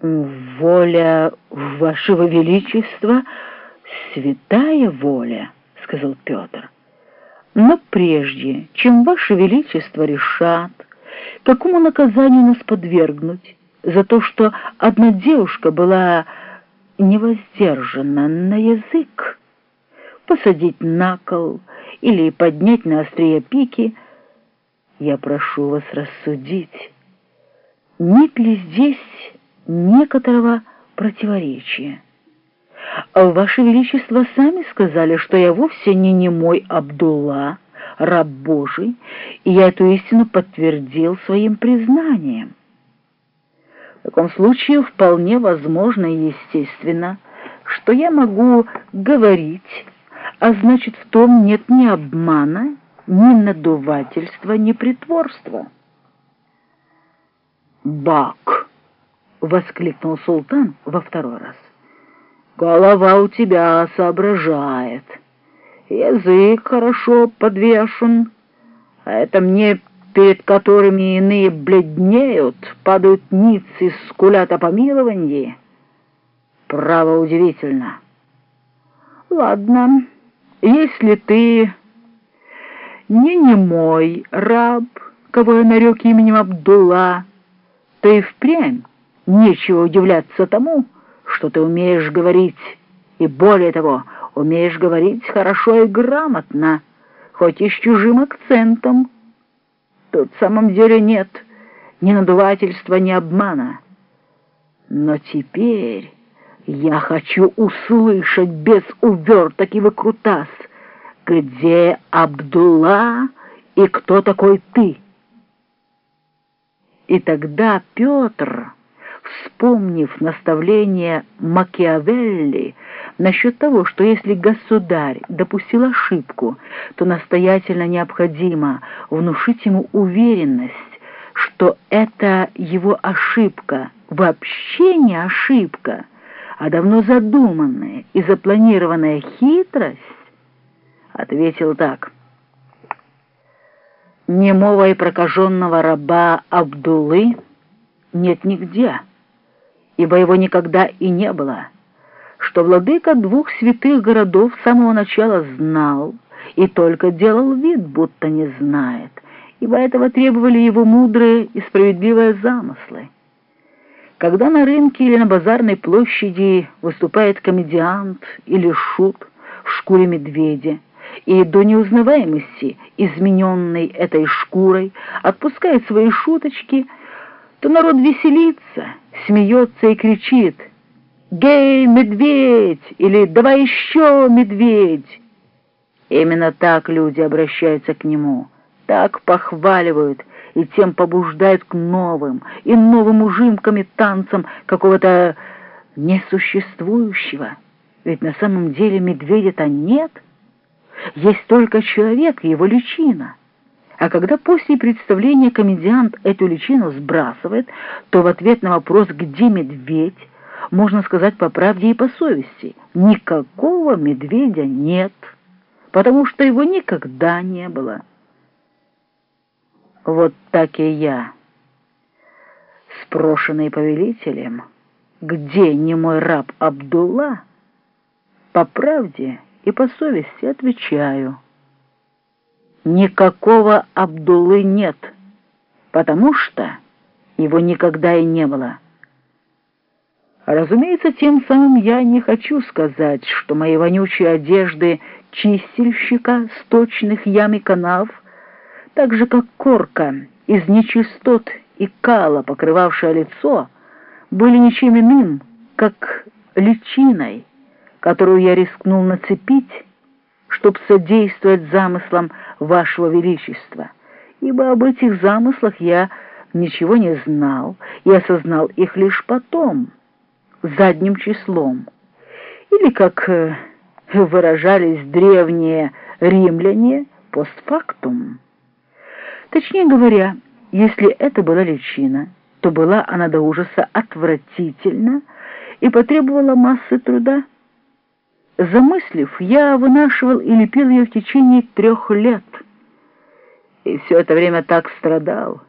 «Воля вашего величества — святая воля», — сказал Петр. «Но прежде, чем ваше величество решат, какому наказанию нас подвергнуть за то, что одна девушка была невоздержана на язык, посадить на кол или поднять на острие пики, я прошу вас рассудить, нет ли здесь некоторого противоречия. Ваше Величество сами сказали, что я вовсе не немой Абдулла, раб Божий, и я эту истину подтвердил своим признанием. В таком случае вполне возможно и естественно, что я могу говорить, а значит в том нет ни обмана, ни надувательства, ни притворства. Бак! — воскликнул султан во второй раз. «Голова у тебя соображает, язык хорошо подвешен, а это мне, перед которыми иные бледнеют, падают ниц и скулят о помиловании. Право удивительно. Ладно, если ты не немой раб, кого я нарек именем Абдулла, и впрямь Нечего удивляться тому, что ты умеешь говорить, и более того, умеешь говорить хорошо и грамотно, хоть и с чужим акцентом. Тут в самом деле нет ни надувательства, ни обмана. Но теперь я хочу услышать без уверток и выкрутас, где Абдулла и кто такой ты. И тогда Петр вспомнив наставление Макиавелли насчет того, что если государь допустил ошибку, то настоятельно необходимо внушить ему уверенность, что это его ошибка вообще не ошибка, а давно задуманная и запланированная хитрость, ответил так. Немого и прокаженного раба Абдулы нет нигде ибо его никогда и не было, что владыка двух святых городов с самого начала знал и только делал вид, будто не знает, ибо этого требовали его мудрые и справедливые замыслы. Когда на рынке или на базарной площади выступает комедиант или шут в шкуре медведя, и до неузнаваемости, измененной этой шкурой, отпускает свои шуточки, то народ веселится, смеется и кричит «Гей, медведь!» или «Давай еще, медведь!» Именно так люди обращаются к нему, так похваливают и тем побуждают к новым и новым ужимкам и танцам какого-то несуществующего. Ведь на самом деле медведя-то нет, есть только человек и его личина. А когда после представления комедиант эту личину сбрасывает, то в ответ на вопрос «Где медведь?» можно сказать по правде и по совести «Никакого медведя нет, потому что его никогда не было». Вот так и я, спрошенный повелителем, где не мой раб Абдулла, по правде и по совести отвечаю — никакого Абдуллы нет, потому что его никогда и не было. Разумеется, тем самым я не хочу сказать, что мои вонючие одежды чистильщика сточных ям и канав, так же как корка из нечистот и кала, покрывавшая лицо, были ничем иным, как личиной, которую я рискнул нацепить, чтобы содействовать замыслам вашего величества, ибо об этих замыслах я ничего не знал и осознал их лишь потом, задним числом. Или, как э, выражались древние римляне, постфактум. Точнее говоря, если это была личина, то была она до ужаса отвратительна и потребовала массы труда. Замыслив, я вынашивал и лепил ее в течение трех лет. И все это время так страдал,